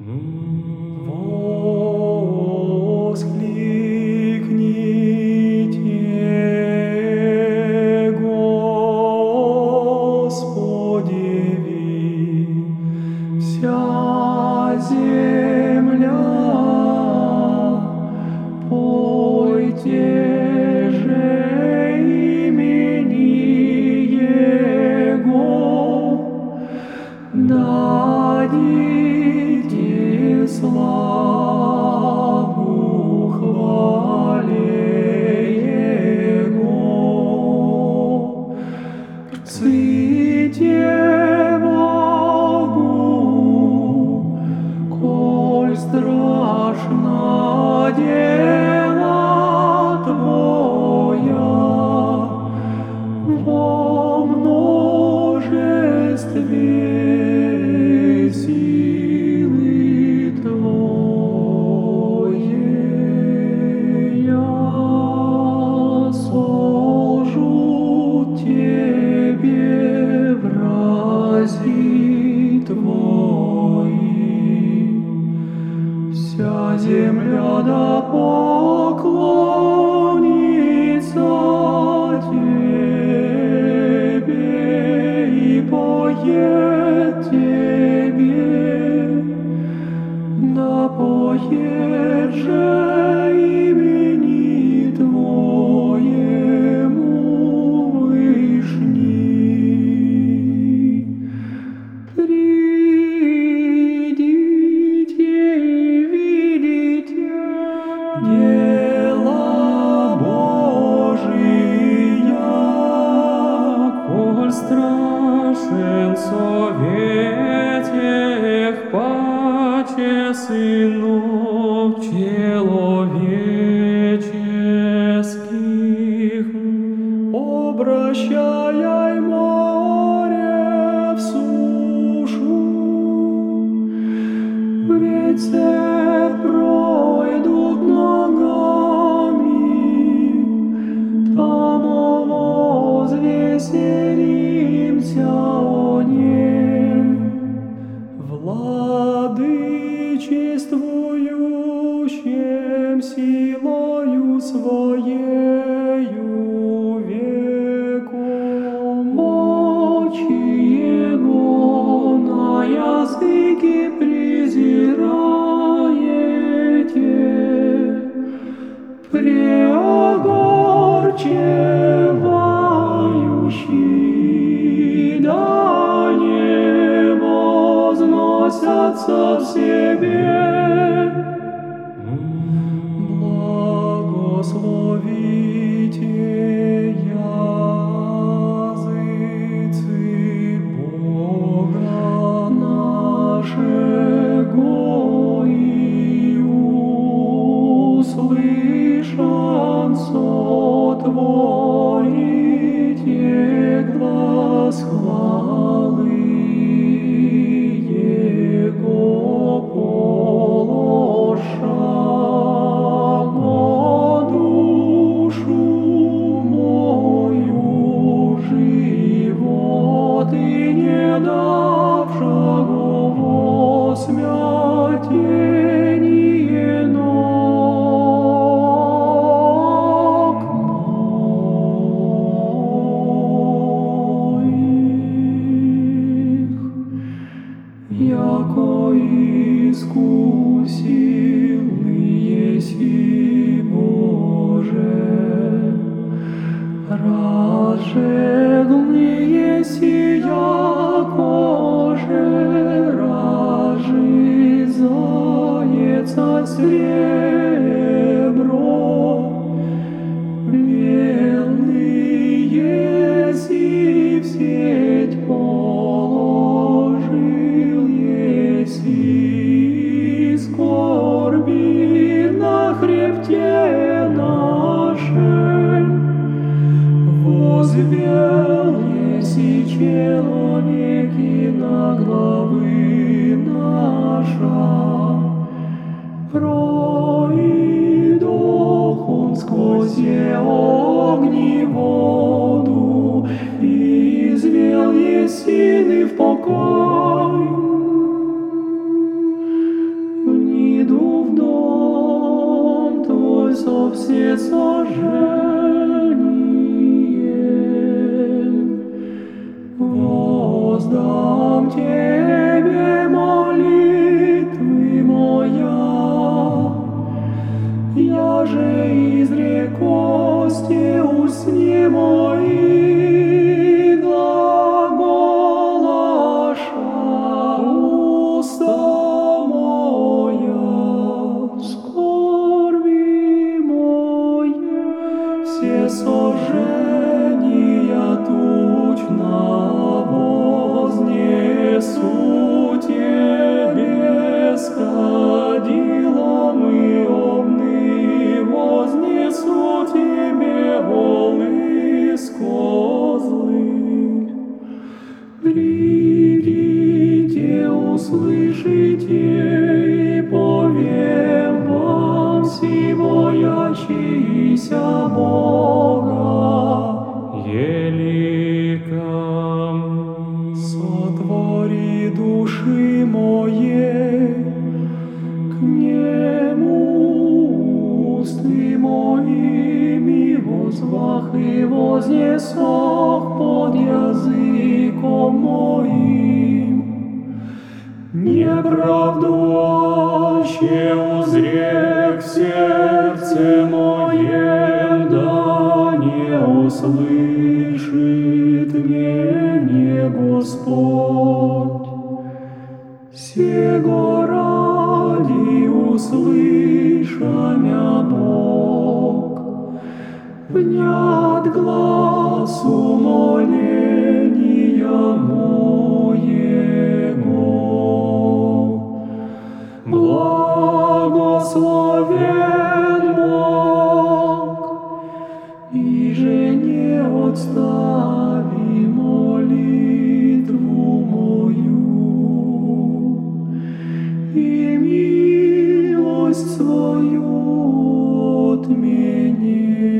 Его, дадите славу хвале Его. Ците Богу, коль страшно дело Твоя, во множестве земля да поклонится Тебе и поет Тебе, да поет же сынов человеческих, обращая море в сушу. В своею веком. Очи Его на языке презираете, преогорчевающий, да не возносятся в себе. Яко искусил еси Боже, разжеглый еси, яко сребро, Верный еси в сеть положил еси скорби на хребте нашем. Возвел еси человеки на главы наша, Все огни воду, и извел Есины в покой. Вниду в дом твой со все сожжет, все сожжения тучно вознесу Тебе с кадилом и обны вознесу Тебе волны с козлы. Придите, услышите и повем вам сего ячися Бога возвах и вознесох под языком моим. Неправду аще узрек в внят глаз умоления моего. Благословен Бог, и же не отстави молитву мою, и милость свою от меня